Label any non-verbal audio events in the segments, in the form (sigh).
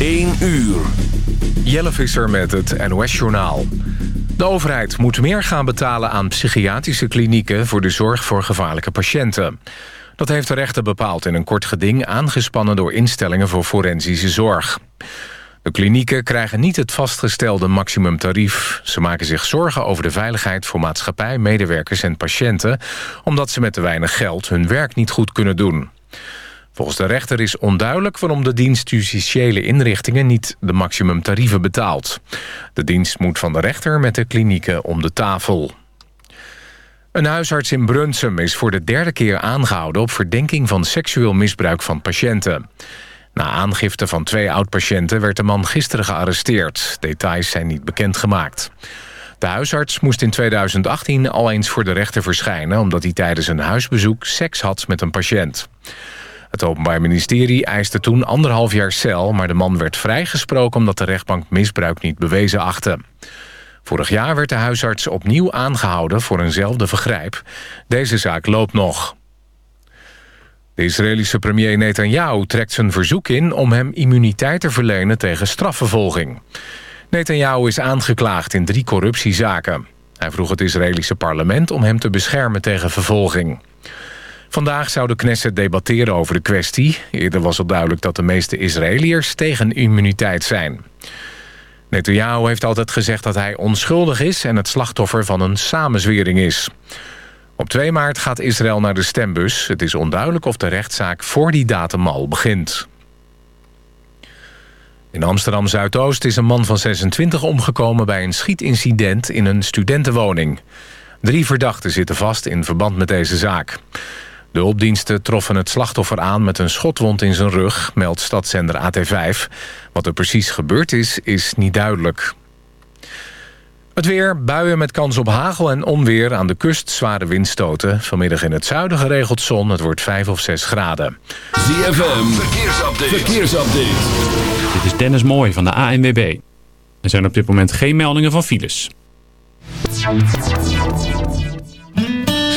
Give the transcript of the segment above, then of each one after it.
1 uur. Jelle Visser met het NOS-journaal. De overheid moet meer gaan betalen aan psychiatrische klinieken... voor de zorg voor gevaarlijke patiënten. Dat heeft de rechter bepaald in een kort geding... aangespannen door instellingen voor forensische zorg. De klinieken krijgen niet het vastgestelde maximumtarief. Ze maken zich zorgen over de veiligheid voor maatschappij, medewerkers en patiënten... omdat ze met te weinig geld hun werk niet goed kunnen doen. Volgens de rechter is onduidelijk waarom de dienst justitiële inrichtingen niet de maximumtarieven betaalt. De dienst moet van de rechter met de klinieken om de tafel. Een huisarts in Brunsum is voor de derde keer aangehouden... op verdenking van seksueel misbruik van patiënten. Na aangifte van twee oud-patiënten werd de man gisteren gearresteerd. Details zijn niet bekendgemaakt. De huisarts moest in 2018 al eens voor de rechter verschijnen... omdat hij tijdens een huisbezoek seks had met een patiënt. Het Openbaar Ministerie eiste toen anderhalf jaar cel... maar de man werd vrijgesproken omdat de rechtbank misbruik niet bewezen achtte. Vorig jaar werd de huisarts opnieuw aangehouden voor eenzelfde vergrijp. Deze zaak loopt nog. De Israëlische premier Netanyahu trekt zijn verzoek in... om hem immuniteit te verlenen tegen strafvervolging. Netanyahu is aangeklaagd in drie corruptiezaken. Hij vroeg het Israëlische parlement om hem te beschermen tegen vervolging. Vandaag zou de Knesset debatteren over de kwestie. Eerder was al duidelijk dat de meeste Israëliërs tegen immuniteit zijn. Netanyahu heeft altijd gezegd dat hij onschuldig is... en het slachtoffer van een samenzwering is. Op 2 maart gaat Israël naar de stembus. Het is onduidelijk of de rechtszaak voor die datum al begint. In Amsterdam-Zuidoost is een man van 26 omgekomen... bij een schietincident in een studentenwoning. Drie verdachten zitten vast in verband met deze zaak. De hulpdiensten troffen het slachtoffer aan met een schotwond in zijn rug... meldt stadszender AT5. Wat er precies gebeurd is, is niet duidelijk. Het weer, buien met kans op hagel en onweer aan de kust, zware windstoten. Vanmiddag in het zuiden geregeld zon, het wordt 5 of 6 graden. ZFM, verkeersupdate. verkeersupdate. Dit is Dennis Mooij van de ANWB. Er zijn op dit moment geen meldingen van files.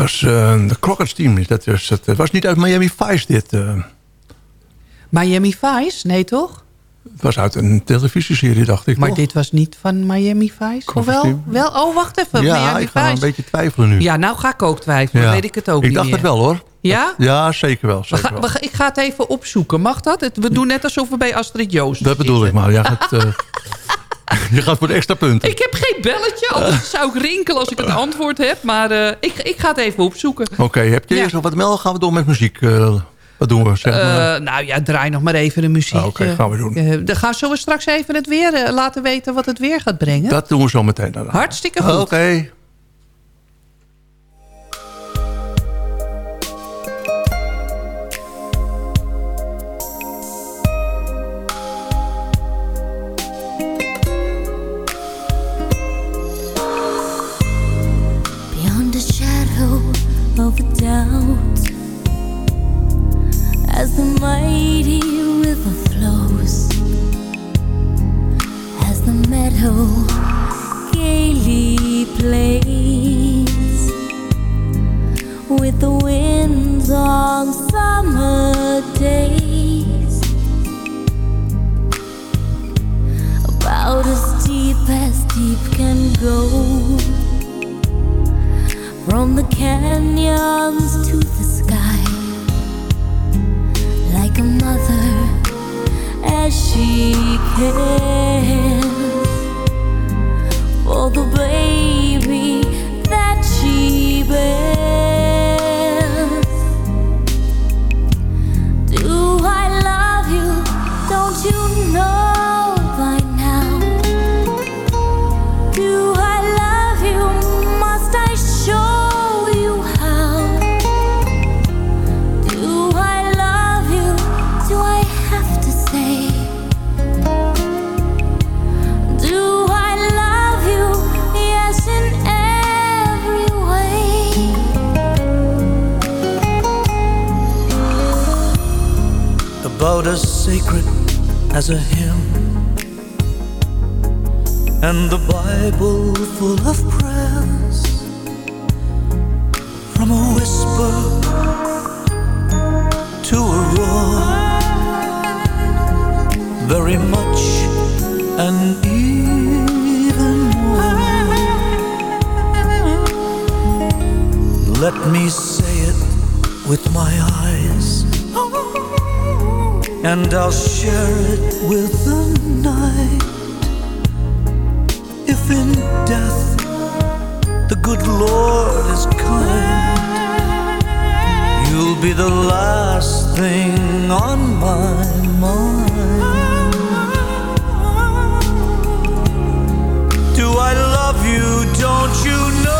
Was eh, de Crockett's Team. Dat was, het was niet uit Miami Vice dit. eh. Miami Vice? Nee, toch? het was uit een televisieserie, dacht ik. Maar toch? dit was niet van Miami Vice? Of wel? Wel? Oh, wacht even. ja, Miami ik ga Vice. een beetje twijfelen nu. Ja, nou ga ik ook twijfelen. Ja. weet ik het ook Ik niet dacht meer. het wel hoor. Ja? Ja, zeker wel. We Zeker ga- wel. we ik ga het even opzoeken. Mag dat? Het- We doen net alsof we bij Astrid Joost Dat bedoel ik maar. Ja, (laughs) het, eh, (laughs) je gaat voor de extra punten. Ik heb geen belletje, anders zou ik rinkelen als ik het antwoord heb. Maar eh, ik, ik ga het even opzoeken. Oké, heb je Ja. eerst nog wat melden? Gaan we door met muziek? eh, wat doen we? Zeg maar. Eh, nou ja, draai nog maar even de muziek. Ah, oké, gaan we doen. Dan gaan zullen we straks even het weer laten weten wat het weer gaat brengen. dat doen we zo meteen. daarna. Hartstikke goed. Oké. Mighty river flows as the meadow gaily plays. With the winds on summer days about as deep as deep can go. From the canyons to the sky, mother as she cares for the baby sacred as a hymn, and the Bible full of prayers. From a whisper to a roar, very much and even more. Let me say it with my and I'll share it with the night. If in death the good Lord is kind, you'll be the last thing on my mind. Do I love you? Don't you know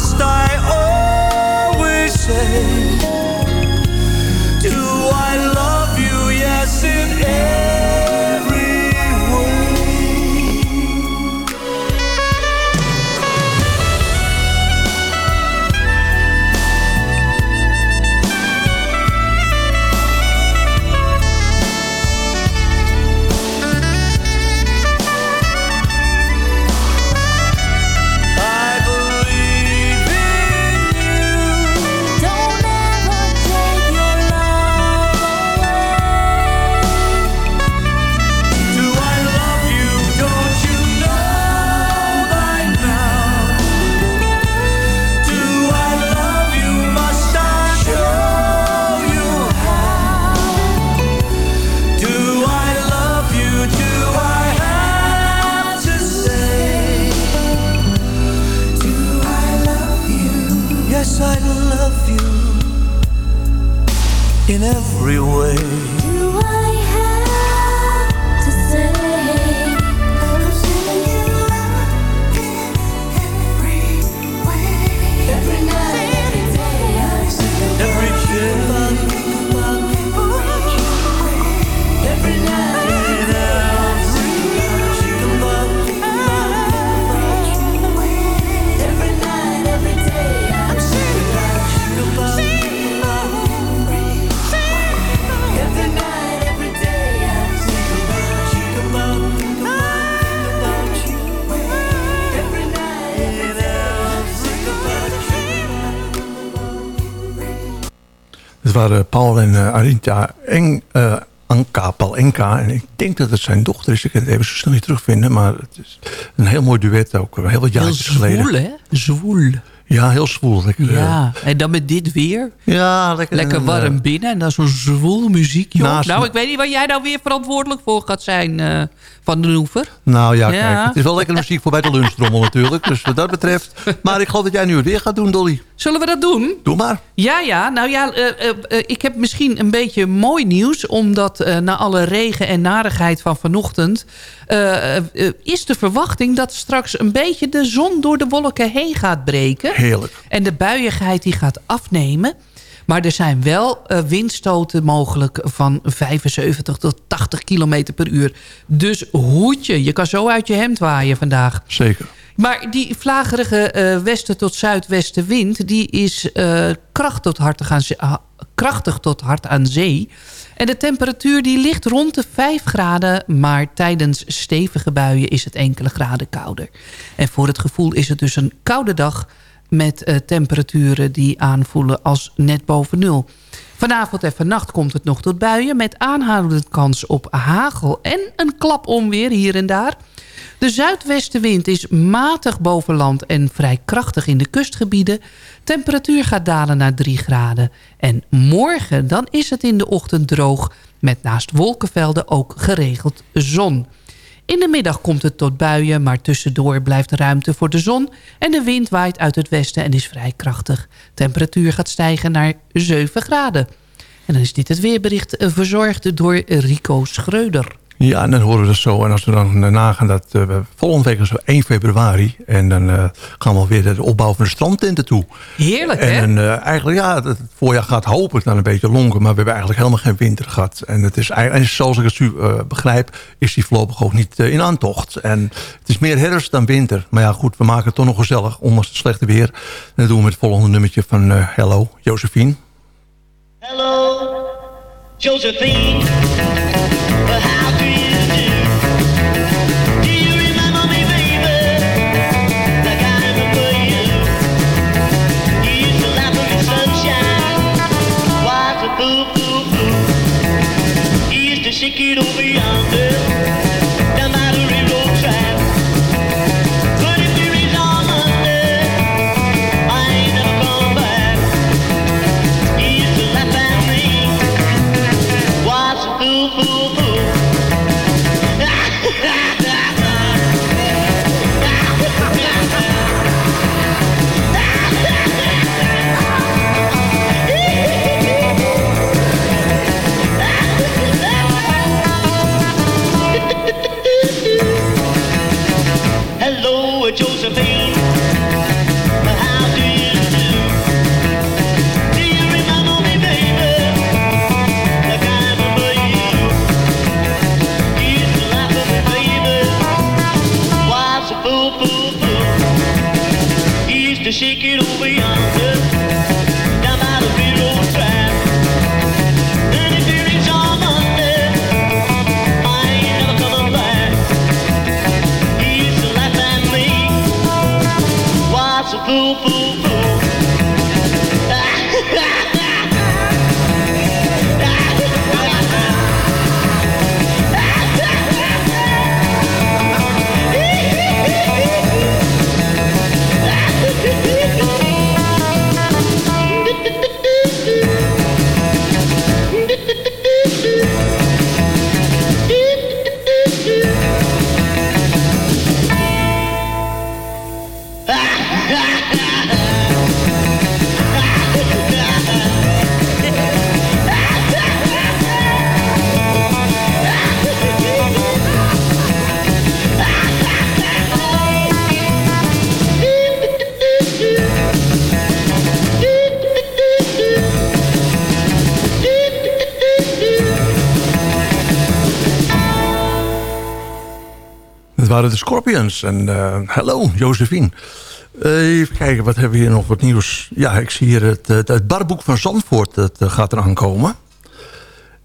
Must I always say? Waren Paul en uh, Arita Eng, uh, Anka, Paul Enka. En ik denk dat het zijn dochter is. Ik kan het even zo snel niet terugvinden. Maar het is een heel mooi duet ook. Heel wat jaartjes heel zwoel, geleden. hè? Zwoel. Ja, heel zwoel. Lekker, ja, en dan met dit weer. Ja, lekker. Lekker warm binnen. En dan zo'n zwoel muziek, joh. Nou, ik weet niet waar jij nou weer verantwoordelijk voor gaat zijn uh, van de Noever. Nou ja, ja, kijk. Het is wel lekker muziek voor bij de lunchtrommel natuurlijk. Dus wat dat betreft. (laughs) Maar ik geloof dat jij nu het weer gaat doen, Dolly. Zullen we dat doen? Doe maar. Ja, ja. Nou ja, uh, ik heb misschien een beetje mooi nieuws. Omdat na alle regen en narigheid van vanochtend... is de verwachting dat straks een beetje de zon door de wolken heen gaat breken. Heerlijk. En de buiigheid die gaat afnemen. Maar er zijn wel uh, windstoten mogelijk van 75 tot 80 km per uur. Dus hoedje, je kan zo uit je hemd waaien vandaag. Zeker. Maar die vlagerige uh, westen tot zuidwestenwind... die is uh, krachtig, tot hard aan uh, krachtig tot hard aan zee. En de temperatuur die ligt rond de 5 graden... maar tijdens stevige buien is het enkele graden kouder. En voor het gevoel is het dus een koude dag met uh, temperaturen die aanvoelen als net boven nul. Vanavond en vannacht komt het nog tot buien... met aanhoudend kans op hagel en een klap onweer hier en daar. De zuidwestenwind is matig boven land en vrij krachtig in de kustgebieden. Temperatuur gaat dalen naar 3 graden. En morgen dan is het in de ochtend droog... met naast wolkenvelden ook geregeld zon. In de middag komt het tot buien, maar tussendoor blijft ruimte voor de zon... en de wind waait uit het westen en is vrij krachtig. Temperatuur gaat stijgen naar 7 graden. En dan is dit het weerbericht verzorgd door Rico Schreuder. Ja, en dan horen we dat zo. En als we dan nagaan dat uh, volgende week is 1 februari. En dan uh, gaan we alweer de opbouw van de strandtenten toe. Heerlijk, en, hè? En uh, eigenlijk, ja, het voorjaar gaat hopelijk dan een beetje lonken. Maar we hebben eigenlijk helemaal geen winter gehad. En het is eigenlijk, zoals ik het nu begrijp, is die voorlopig ook niet in aantocht. En het is meer herfst dan winter. Maar ja, goed, we maken het toch nog gezellig, ondanks het slechte weer. En dat doen we met het volgende nummertje van Hello, Josephine. Hello, Josephine. Shake it. Scorpions. En hallo, Josephine. Uh, even kijken, wat hebben we hier nog wat nieuws? Ja, ik zie hier het, het, barboek van Zandvoort. Dat uh, gaat eraan komen.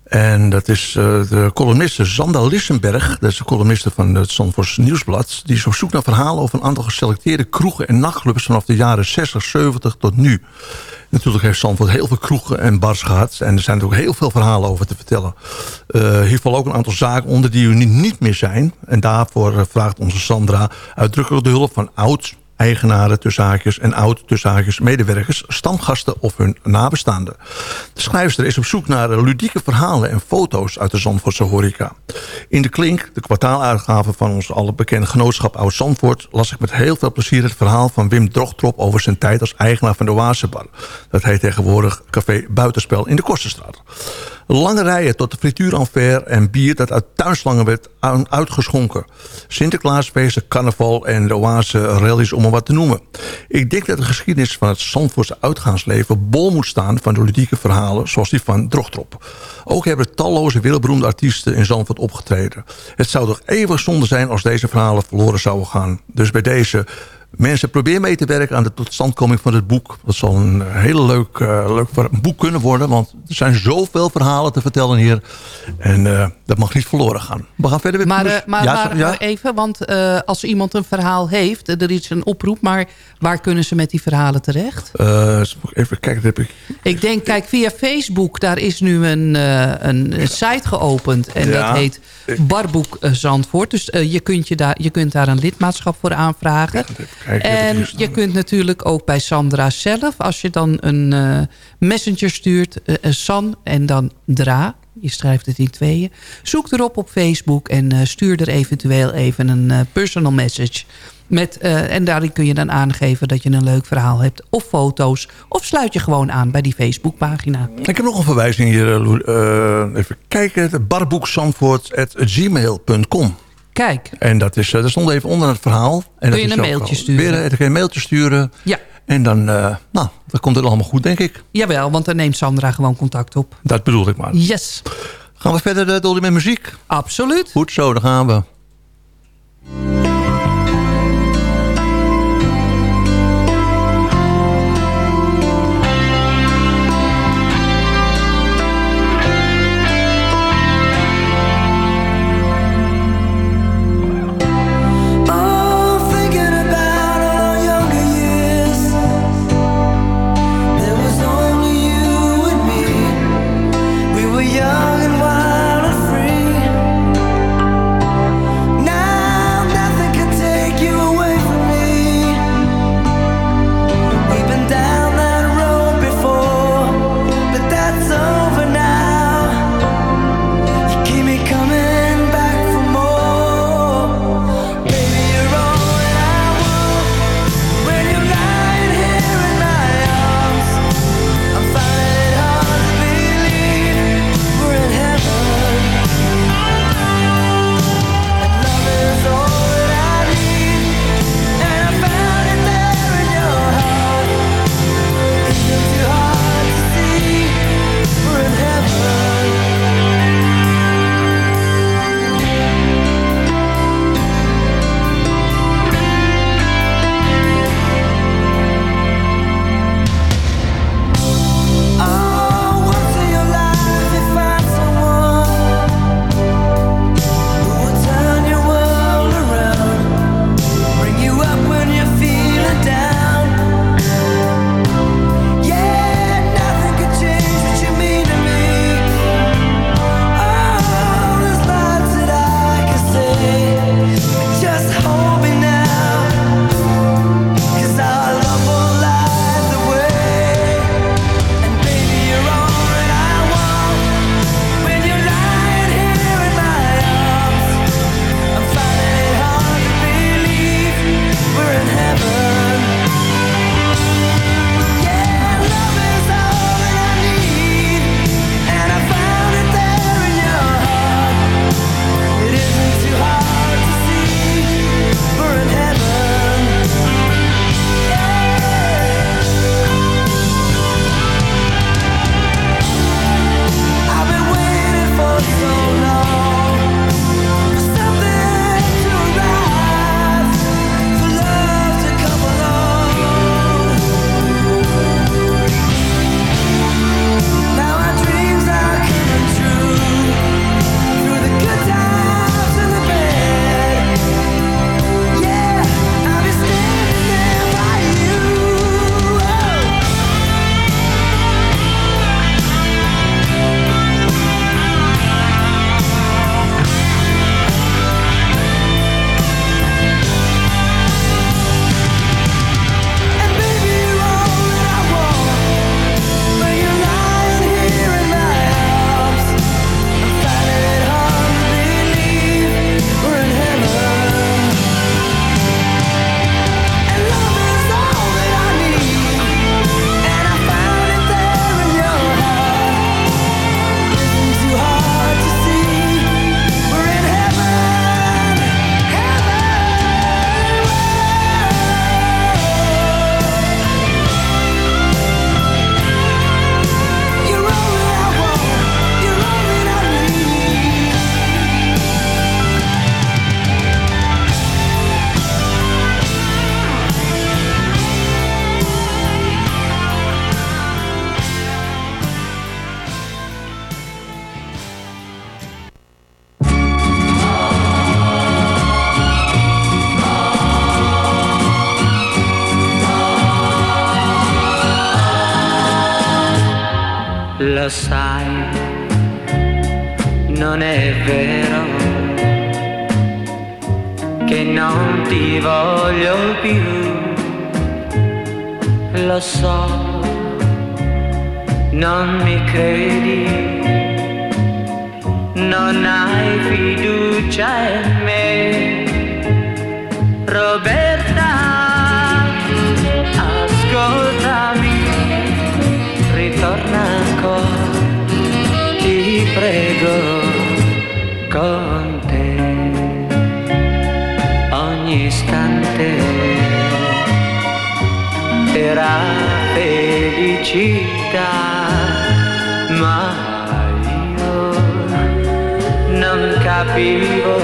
En dat is eh, de columniste Zanda Lissenberg. Dat is de columniste van het Zandvoorts Nieuwsblad. Die is op zoek naar verhalen over een aantal geselecteerde kroegen en nachtclubs... vanaf de jaren 60, 70 tot nu. Natuurlijk heeft Zandvoort heel veel kroegen en bars gehad. En er zijn er ook heel veel verhalen over te vertellen. Eh, hier vallen ook een aantal zaken onder die niet, niet meer zijn. En daarvoor eh, vraagt onze Sandra uitdrukkelijk de hulp van oud eigenaren tussen haakjes en oud tussen haakjes medewerkers, stamgasten of hun nabestaanden. De schrijfster is op zoek naar ludieke verhalen en foto's uit de Zandvoortse horeca. In de Klink, de kwartaaluitgave van ons alle bekende genootschap Oud Zandvoort, las ik met heel veel plezier het verhaal van Wim Drogtrop over zijn tijd als eigenaar van de Oasebar. Dat heet tegenwoordig Café Buitenspel in de Kosterstraat. Lange rijen tot de frituurenver en bier dat uit tuinslangen werd uitgeschonken. Sinterklaasfeesten, carnaval en de oase rallies om maar wat te noemen. Ik denk dat de geschiedenis van het Zandvoortse uitgaansleven bol moet staan van de ludieke verhalen zoals die van Drogtrop. Ook hebben talloze wereldberoemde artiesten in Zandvoort opgetreden. Het zou toch eeuwig zonde zijn als deze verhalen verloren zouden gaan. Dus bij deze Mensen, probeer mee te werken aan de totstandkoming van het boek. Dat zal een hele leuk, eh, leuk boek kunnen worden. Want er zijn zoveel verhalen te vertellen hier. En eh, dat mag niet verloren gaan. We gaan verder met Maar, eh, maar, Ja, maar, ja? maar even, want eh, als iemand een verhaal heeft... er is een oproep, maar waar kunnen ze met die verhalen terecht? Eh, even kijken, heb ik... Ik denk, kijk, via Facebook, daar is nu een, een site geopend. En Ja. dat heet Barboek Zandvoort. Dus je, kunt je, daar, je kunt daar een lidmaatschap voor aanvragen. kijken, en je kunt natuurlijk ook bij Sandra zelf... als je dan een messenger stuurt, San en dan Dra... Je schrijft het in tweeën. Zoek erop op Facebook en eh, stuur er eventueel even een eh, personal message. Met, eh, en daarin kun je dan aangeven dat je een leuk verhaal hebt. Of foto's. Of sluit je gewoon aan bij die Facebookpagina. Ik heb nog een verwijzing hier. even kijken. barboekzandvoort.gmail.com Kijk. En dat, is, dat stond even onder het verhaal. En Kun dat je is een mailtje sturen? Weer, dan kun je een mailtje sturen. Ja. En dan, eh, nou, dan komt het allemaal goed, denk ik. Jawel, want dan neemt Sandra gewoon contact op. Dat bedoel ik maar. Yes. Gaan we verder, uh, Dolly, met muziek? Absoluut. Goed zo, dan gaan we. Lo so, non mi credi, non hai fiducia in me, Roberta, ascoltami, ritorna ancora, ti prego, con era felicità, ma io non capivo,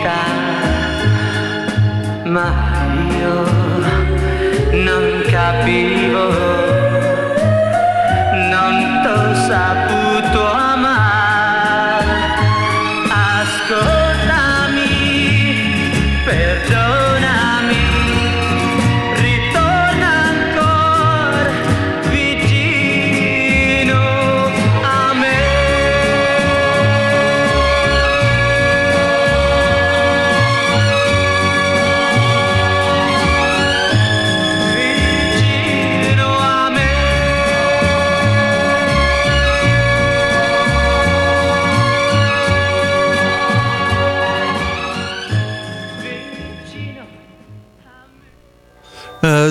felicità, ma io non capivo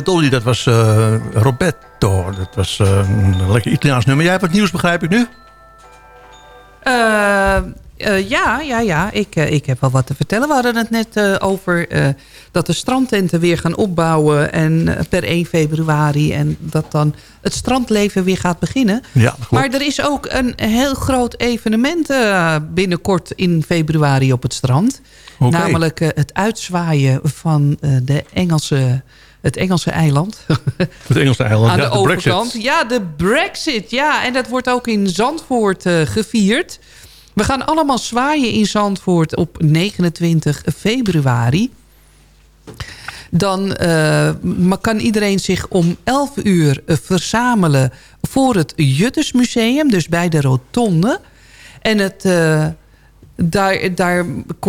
Dolly, dat was eh, Roberto. Dat was eh, een lekker Italiaans nummer. Jij hebt wat nieuws, begrijp ik nu? Eh, ja, ja, ja. Ik, ik heb wel wat te vertellen. We hadden het net over dat de strandtenten weer gaan opbouwen. En per 1 februari. En dat dan het strandleven weer gaat beginnen. Ja. Maar er is ook een heel groot evenement binnenkort in februari op het strand. Namelijk het uitzwaaien van de Engelse, het Engelse eiland. (laughs) Het Engelse eiland, Aan ja, de, de overkant. Brexit. Ja, de Brexit. Ja, en dat wordt ook in Zandvoort eh, gevierd. We gaan allemaal zwaaien in Zandvoort op 29 februari. Dan eh, kan iedereen zich om 11 uur eh, verzamelen voor het Juttersmuseum. Dus bij de rotonde. En het... daar, daar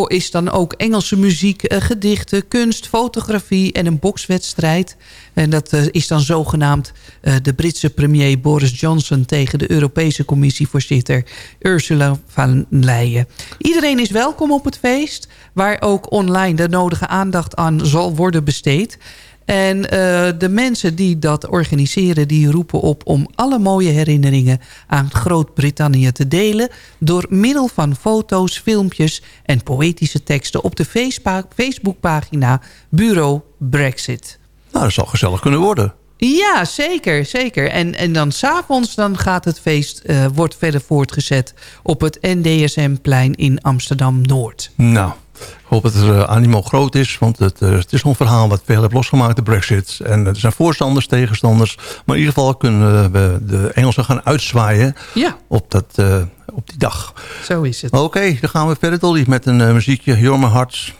is dan ook Engelse muziek, eh, gedichten, kunst, fotografie en een bokswedstrijd. En dat eh, is dan zogenaamd eh, de Britse premier Boris Johnson tegen de Europese commissievoorzitter Ursula van Leyen. Iedereen is welkom op het feest, waar ook online de nodige aandacht aan zal worden besteed. En eh, de mensen die dat organiseren, die roepen op om alle mooie herinneringen aan Groot-Brittannië te delen door middel van foto's, filmpjes en poëtische teksten op de Facebookpa- Facebookpagina Bureau Brexit. Nou, dat zal gezellig kunnen worden. Ja, zeker, zeker. En, en dan s'avonds dan gaat het feest, eh, wordt verder voortgezet op het NDSM-plein in Amsterdam-Noord. Nou, ik hoop dat het uh, animo groot is. Want het, het is een verhaal wat veel heeft losgemaakt, de brexit. En er zijn voorstanders, tegenstanders. Maar in ieder geval kunnen we de Engelsen gaan uitzwaaien ja. op, dat, uh, op die dag. Zo is het. Oké, okay, dan gaan we verder, Dolly, met een uh, muziekje. My Hearts.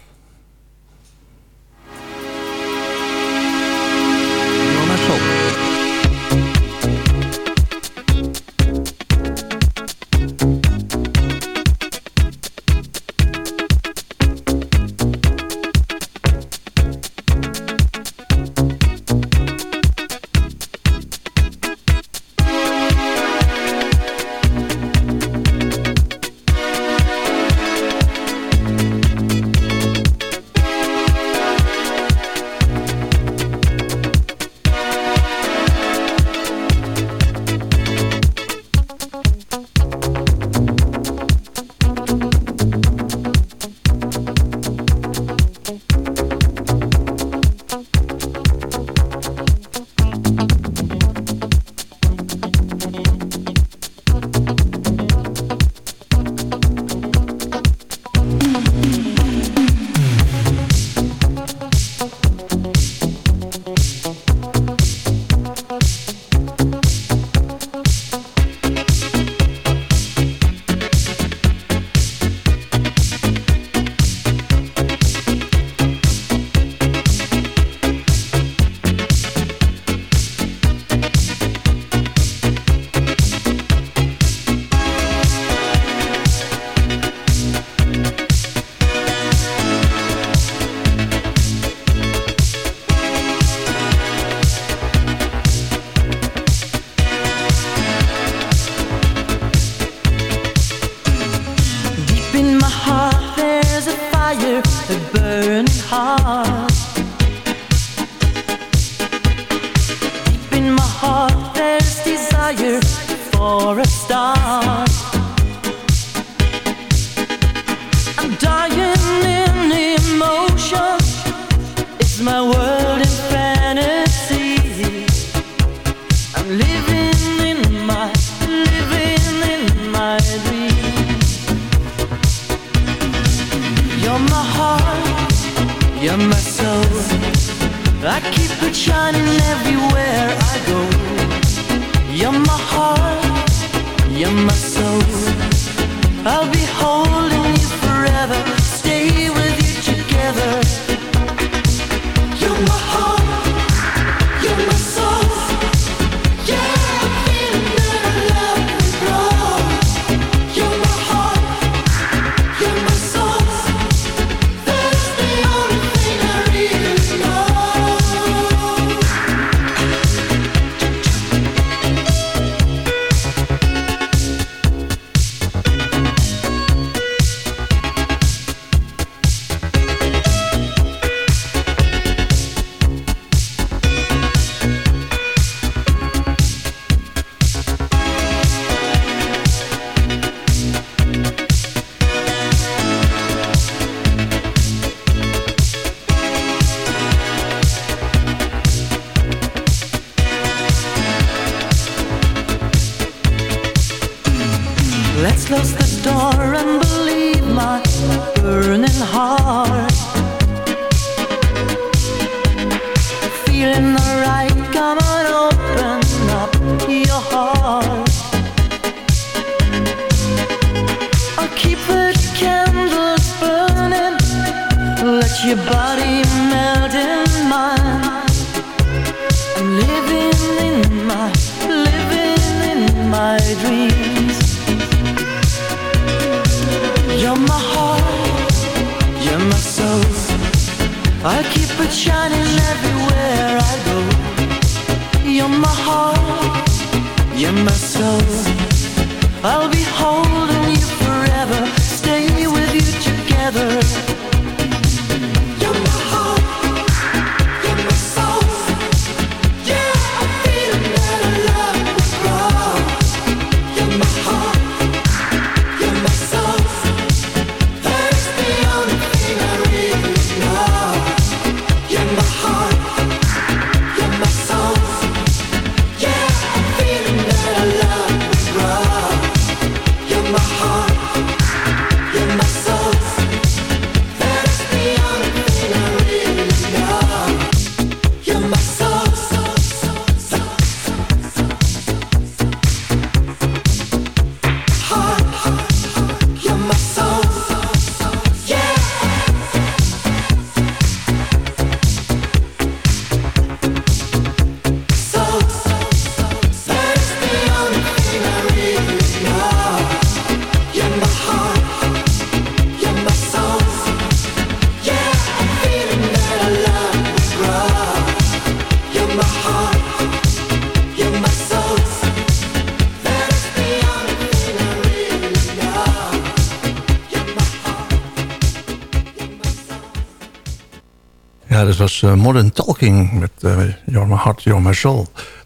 Eh, Modern Talking met eh You're My Heart.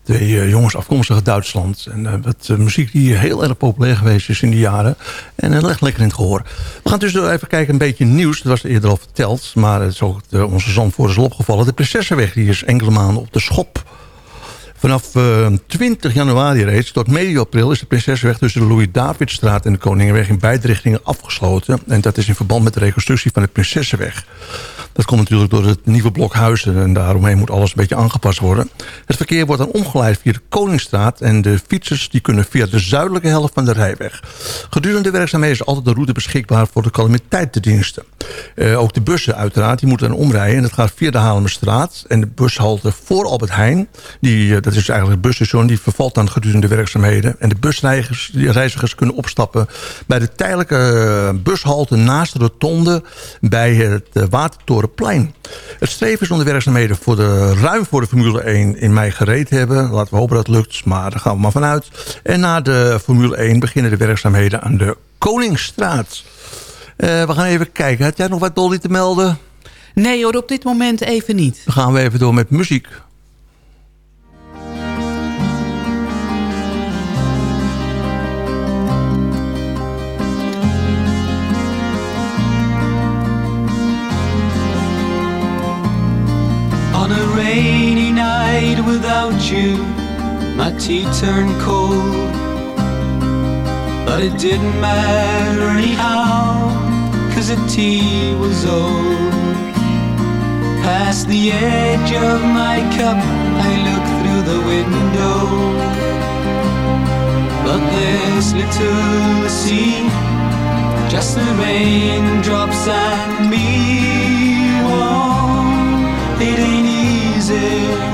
De eh, jongens afkomstig uit Duitsland. En eh, muziek die heel erg populair geweest is in die jaren. En het ligt lekker in het gehoor. We gaan dus even kijken, een beetje nieuws. Dat was eerder al verteld, maar het is ook eh, onze zandvoerders al opgevallen. De Prinsessenweg die is enkele maanden op de schop. Vanaf eh, 20 januari reeds tot medio april is de Prinsessenweg tussen de Louis-Davidstraat en de Koningenweg in beide richtingen afgesloten. En dat is in verband met de reconstructie van de Prinsessenweg. Dat komt natuurlijk door het nieuwe blok huizen en daaromheen moet alles een beetje aangepast worden. Het verkeer wordt dan omgeleid via de Koningsstraat en de fietsers die kunnen via de zuidelijke helft van de rijweg. Gedurende de werkzaamheden is altijd de route beschikbaar voor de calamiteitendiensten. Eh, ook de bussen uiteraard, die moeten dan omrijden en dat gaat via de Haarlemmerstraat en de bushalte voor Albert Heijn. Die, eh, dat is eigenlijk het busstation, die vervalt dan gedurende de werkzaamheden. En de busreizigers kunnen opstappen bij de tijdelijke eh, bushalte naast de rotonde bij het eh, Watertorenplein. Het streven is om de werkzaamheden voor de, ruim voor de Formule 1 in mei gereed te hebben. Laten we hopen dat het lukt, maar daar gaan we maar vanuit. En na de Formule 1 beginnen de werkzaamheden aan de Koningsstraat. Eh, we gaan even kijken. Had jij nog wat Dolly te melden? Nee hoor, op dit moment even niet. Dan gaan we even door met muziek. Without you, my tea turned cold. But it didn't matter anyhow, cause the tea was old. Past the edge of my cup, I look through the window. But there's little see, just the raindrops and me. Oh, it ain't easy,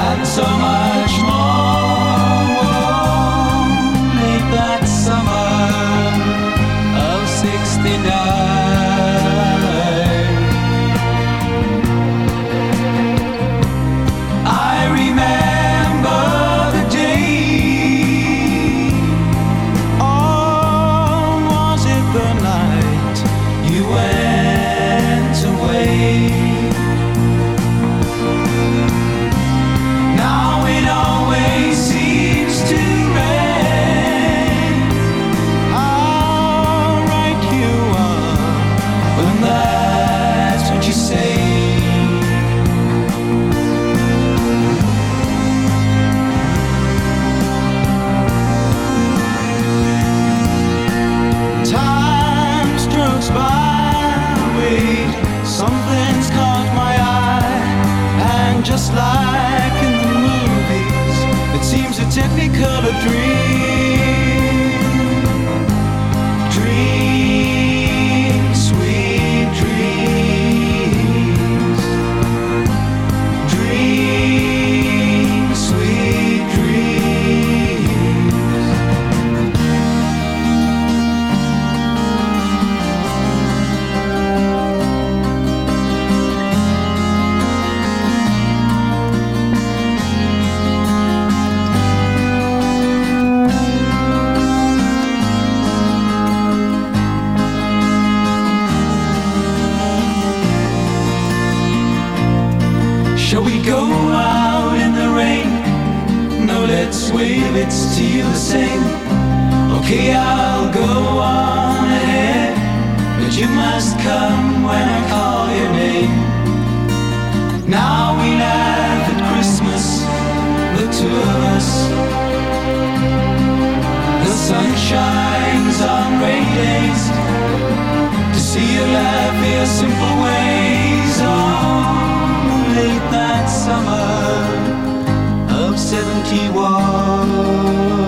and so much more. Late that 71.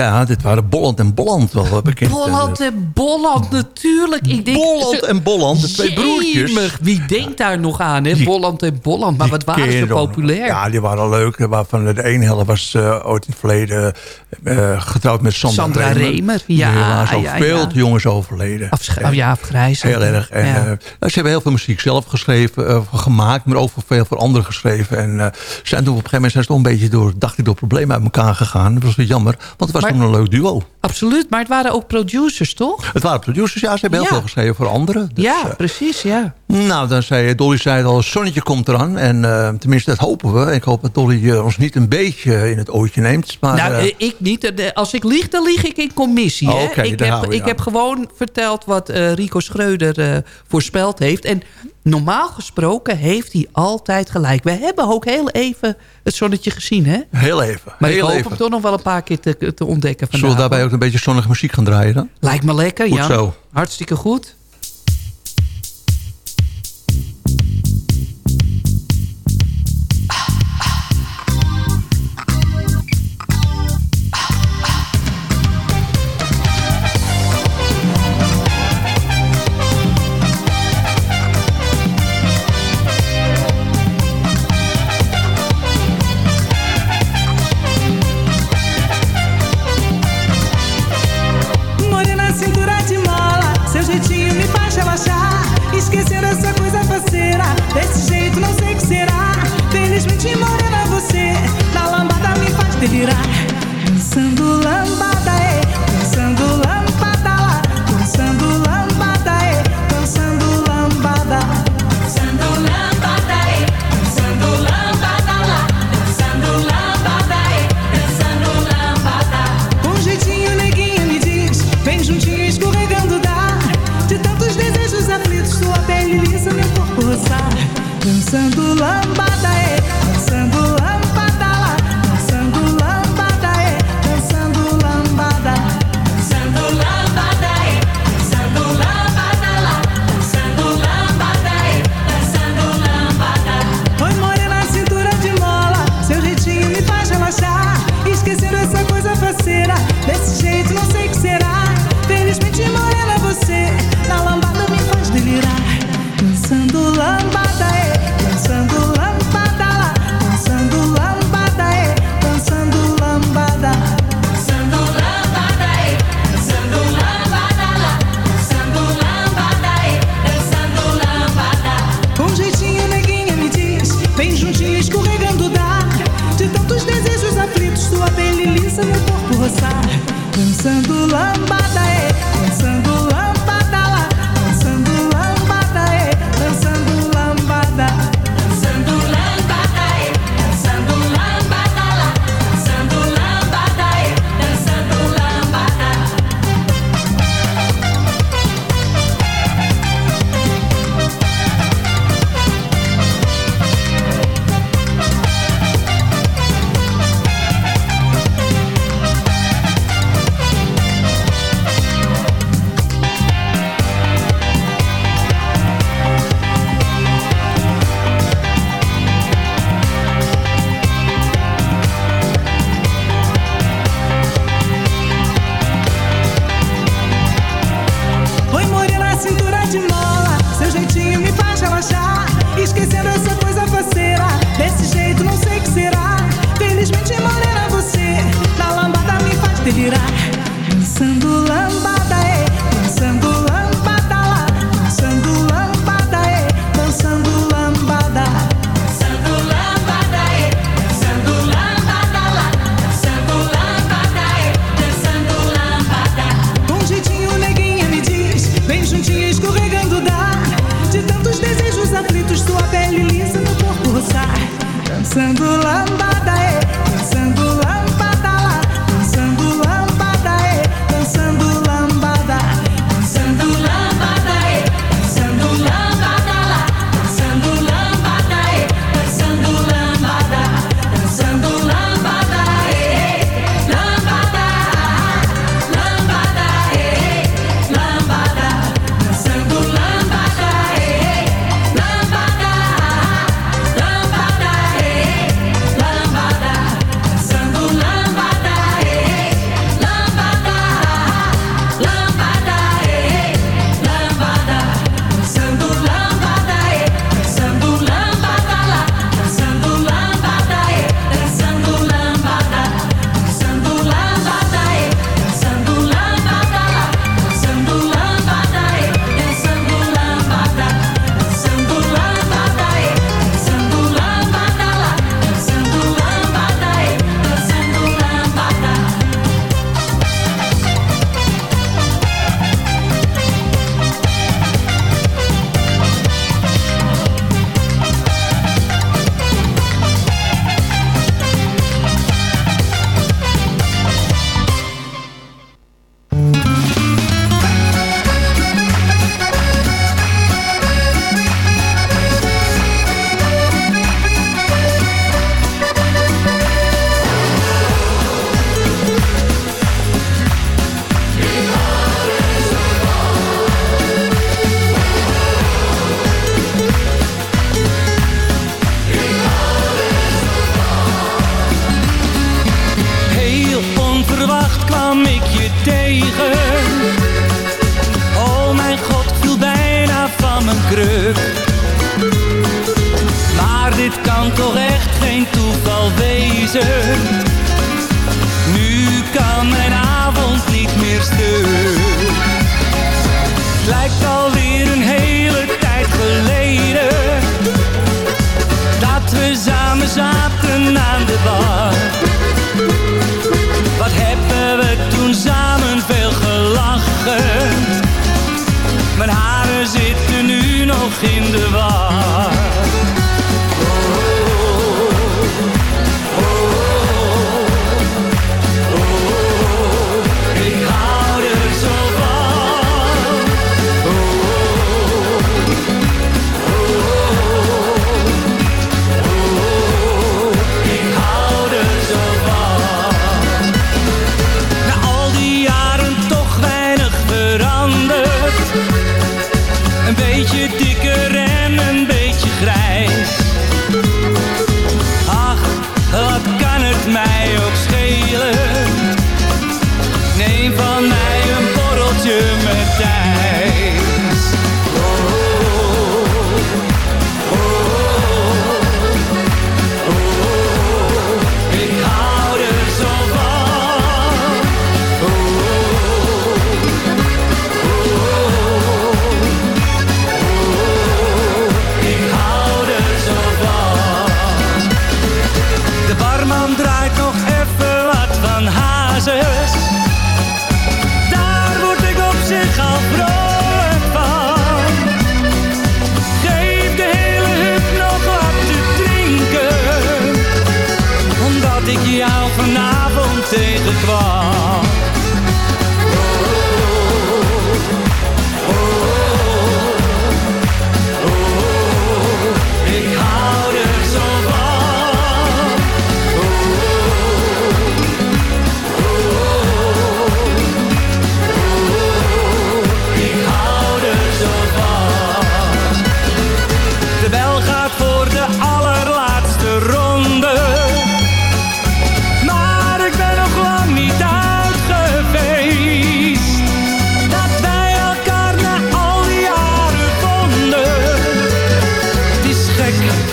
Ja, dit waren Bolland en Bolland wel eh, bekend. Bolland en Bolland, natuurlijk. Ik denk, Bolland en Bolland, de twee broertjes. Jemig, wie denkt daar nog aan, hè? Bolland en Bolland. Maar wat waren ze populair? Ja, die waren leuk. Waarvan de ene helft was eh, ooit in het verleden eh, getrouwd met Sandra, Sandra Remer, ja, Die waren zo ja, veel ja. te jong is overleden. Afsch- oh ja, afgrijzeld. Heel erg. En, Ja. eh, ze hebben heel veel muziek zelf geschreven, eh, gemaakt, maar ook voor veel voor anderen geschreven. En eh, zijn toen op een gegeven moment zijn ze toch een beetje door, dacht ik, door problemen uit elkaar gegaan. Dat was wel jammer, want het was een leuk duo. Absoluut, maar het waren ook producers, toch? Het waren producers, ja. Ze hebben heel veel geschreven voor anderen. Dus, ja, eh, precies, ja. Nou, dan zei Dolly zei al, zonnetje komt eraan. En eh, tenminste, dat hopen we. Ik hoop dat Dolly eh, ons niet een beetje in het ootje neemt. Maar, nou, ik niet. Als ik lieg, dan lieg ik in commissie. Oh, okay, ik heb, ik heb gewoon verteld wat Rico Schreuder voorspeld heeft. En normaal gesproken heeft hij altijd gelijk. We hebben ook heel even het zonnetje gezien, hè? Heel even. Maar ik hoop even. toch nog wel een paar keer te, te ontdekken vandaag. Zullen we daarbij ook een beetje zonnige muziek gaan draaien dan? Lijkt me lekker, Zo. Hartstikke goed.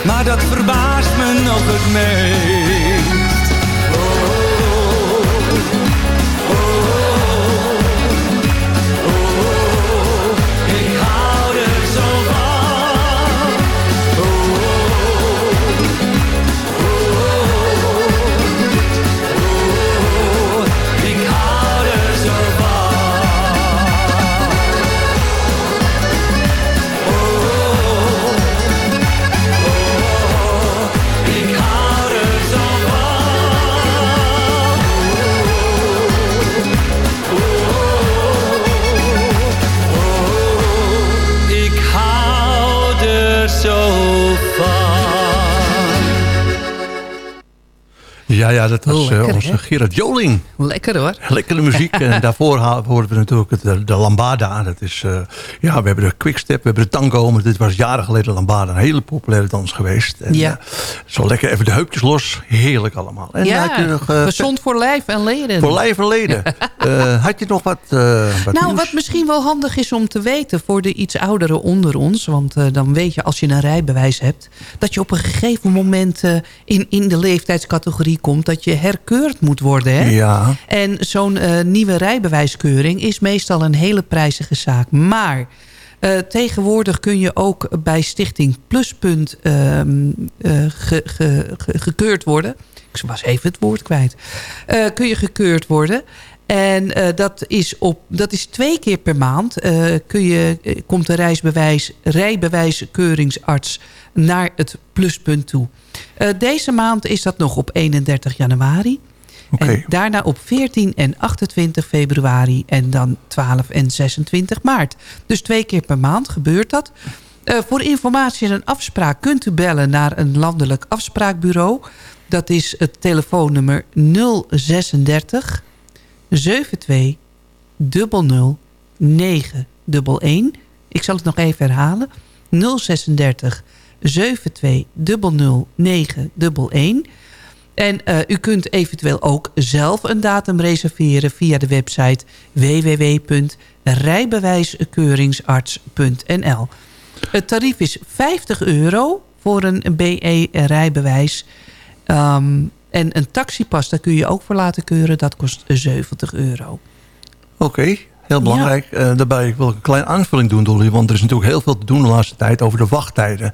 Maar dat verbaast me nog het meest. Ja, dat was Oh, lekker, eh, onze hè? Gerard Joling. Lekker hoor. Lekkere muziek. (laughs) en daarvoor hoorden we natuurlijk de, de Lambada. Dat is, eh, ja, we hebben de quickstep, we hebben de tango. Maar dit was jaren geleden Lambada. Een hele populaire dans geweest. En, Ja. eh, zo lekker even de heupjes los. Heerlijk allemaal. En ja, had je nog, gezond voor lijf en leden. Voor lijf en leden. (laughs) Had je nog wat, wat Nou, nieuws? wat misschien wel handig is om te weten voor de iets ouderen onder ons. Want dan weet je als je een rijbewijs hebt... dat je op een gegeven moment in, in de leeftijdscategorie komt... dat je herkeurd moet worden. Hè? Ja. En zo'n eh, nieuwe rijbewijskeuring is meestal een hele prijzige zaak. Maar eh, tegenwoordig kun je ook bij Stichting Pluspunt ehm, eh, ge- ge- ge- gekeurd worden. Ik was even het woord kwijt. Kun je gekeurd worden. En dat, is op, dat is twee keer per maand. kun je, komt de reisbewijs, rijbewijskeuringsarts naar het pluspunt toe. Eh, deze maand is dat nog op 31 januari. En daarna op 14 en 28 februari en dan 12 en 26 maart. Dus twee keer per maand gebeurt dat. Eh, voor informatie en een afspraak kunt u bellen naar een landelijk afspraakbureau. Dat is het telefoonnummer 036 72 00 911. Ik zal het nog even herhalen. 036 72 00 911. En uh, u kunt eventueel ook zelf een datum reserveren via de website www.rijbewijskeuringsarts.nl. Het tarief is 50 euro voor een BE-rijbewijs. Um, en een taxipas, daar kun je ook voor laten keuren. Dat kost 70 euro. Oké, heel belangrijk. Ja. Uh, daarbij wil ik een kleine aanvulling doen, Dolly. Want er is natuurlijk heel veel te doen de laatste tijd over de wachttijden.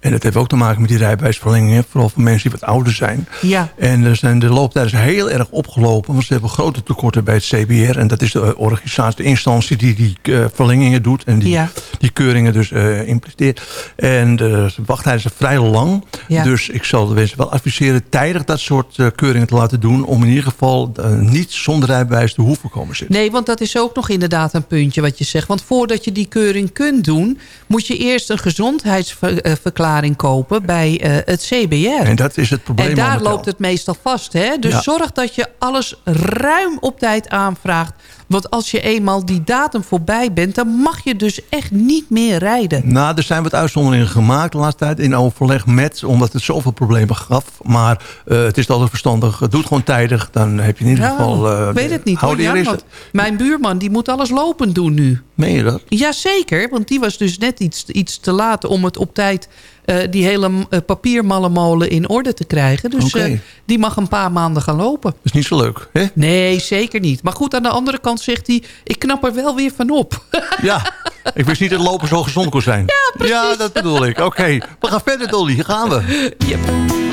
En dat heeft ook te maken met die rijbewijsverlengingen. Vooral voor mensen die wat ouder zijn. Ja. En er zijn de looptijden zijn heel erg opgelopen. Want ze hebben grote tekorten bij het CBR. En dat is de organisatie, de instantie die die eh, verlengingen doet. En die, Ja. die keuringen dus eh implementeert. En de wachttijden zijn vrij lang. Ja. Dus ik zal de mensen wel adviseren tijdig dat soort eh, keuringen te laten doen. Om in ieder geval niet zonder rijbewijs te hoeven komen zitten. Nee, want dat is ook nog inderdaad een puntje wat je zegt. Want voordat je die keuring kunt doen... moet je eerst een gezondheidsverklaring kopen bij eh, het CBR. En dat is het probleem En daar loopt het meestal vast. Hè? Dus Ja. zorg dat je alles ruim op tijd aanvraagt. Want als je eenmaal die datum voorbij bent... dan mag je dus echt niet meer rijden. Nou, er zijn wat uitzonderingen gemaakt de laatste tijd in overleg met, omdat het zoveel problemen gaf. Maar eh, het is altijd verstandig. Doe het gewoon tijdig, dan heb je in ieder Ja, geval... eh, ik weet het niet hoor, Jan. Mijn buurman die moet alles lopend doen nu. Meen je dat? Jazeker, want die was dus net iets, iets te laat om het op tijd... eh, die hele uh, papiermallenmolen in orde te krijgen. Dus eh, die mag een paar maanden gaan lopen. is niet zo leuk, hè? Nee, zeker niet. Maar goed, aan de andere kant zegt hij... ik knap er wel weer van op. (laughs) Ja, ik wist niet dat lopen zo gezond kon zijn. Ja, precies. Ja, dat bedoel ik. Oké, we gaan verder, Dolly. Hier gaan we. The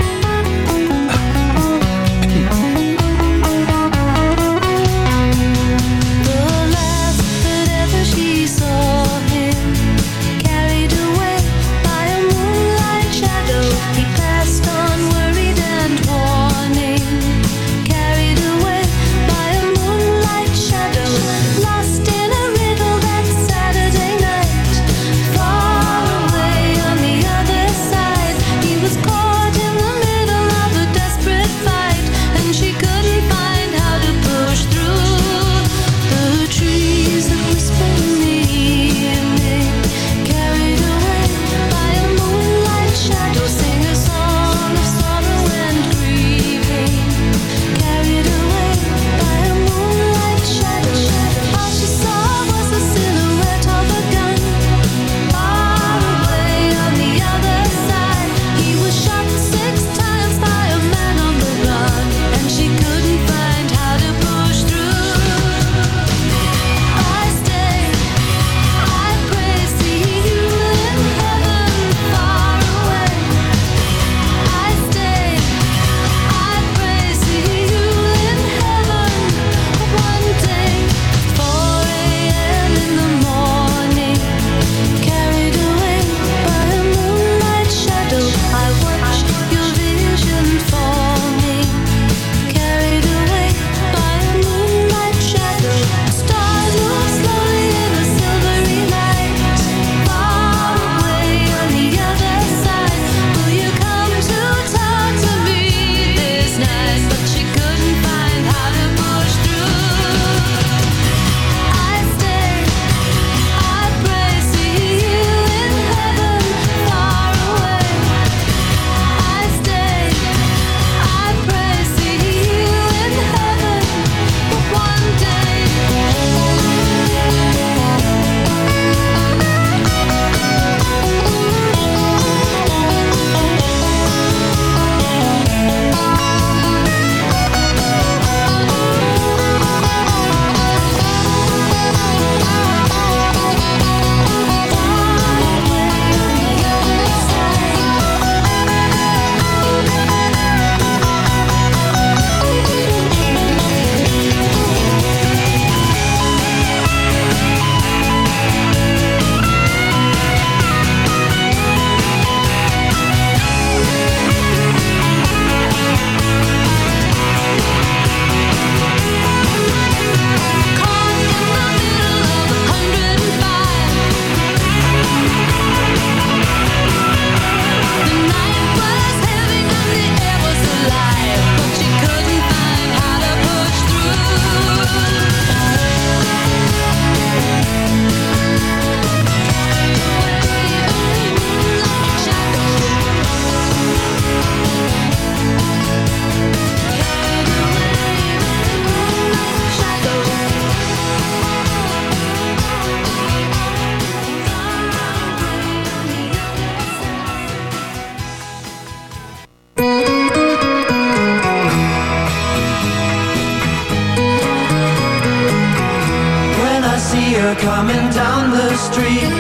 coming down the street,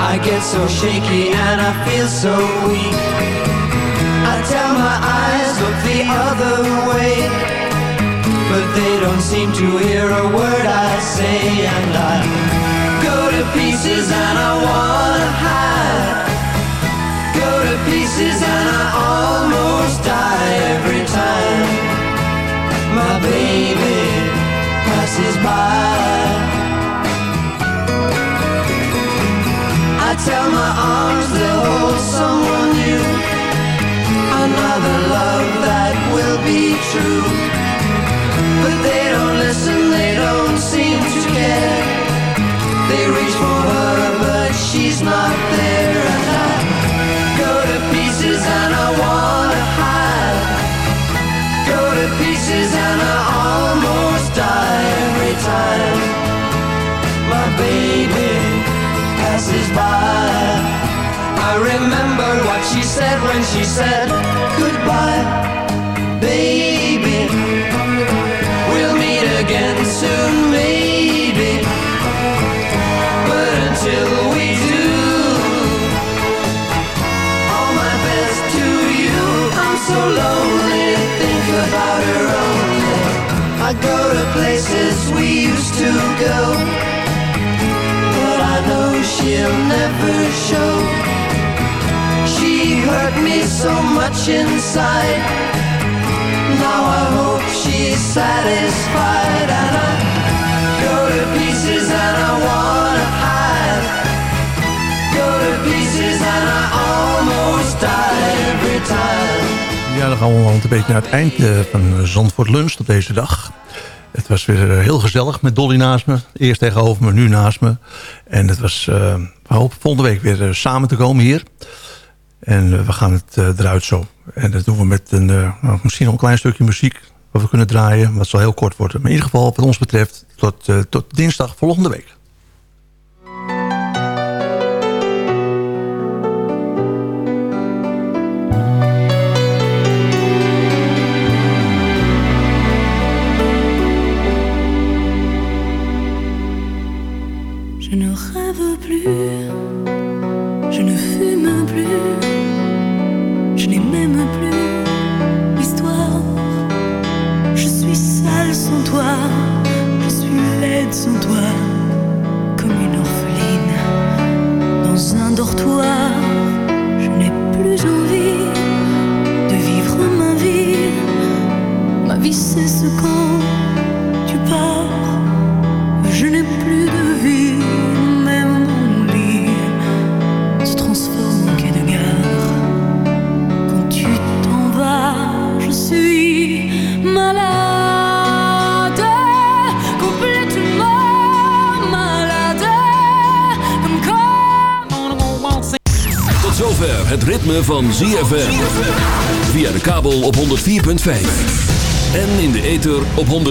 I get so shaky and I feel so weak. I tell my eyes, look the other way. But they don't seem to hear a word I say. And I go to pieces and I wanna hide. Go to pieces and I almost die every time. My baby passes by. Tell my arms they'll hold someone new. Another love that will be true. But they don't listen, they don't seem to care. They reach for her, but she's not there. And I go to pieces and I wanna hide. Go to pieces and I almost die every time. My baby passes by. I remember what she said when she said goodbye, baby. We'll meet again soon, maybe. But until we do, all my best to you. I'm so lonely think about her only. I go to places we used to go she'll never show. She hurt me so much inside. Now I hope she's satisfied, and I go to pieces and I wanna hide. Go to pieces and I almost die every time. Ja, dan gaan we een beetje naar het eind eh, van Zandvoort Lunch op deze dag. Het was weer eh, heel gezellig met Dolly naast me. Eerst tegenover me, nu naast me. En het was, eh, we hopen volgende week weer eh, samen te komen hier. En we gaan het eruit zo. En dat doen we met een, nou, misschien nog een klein stukje muziek... wat we kunnen draaien, wat zal heel kort worden. Maar in ieder geval, wat ons betreft, tot, tot dinsdag volgende week.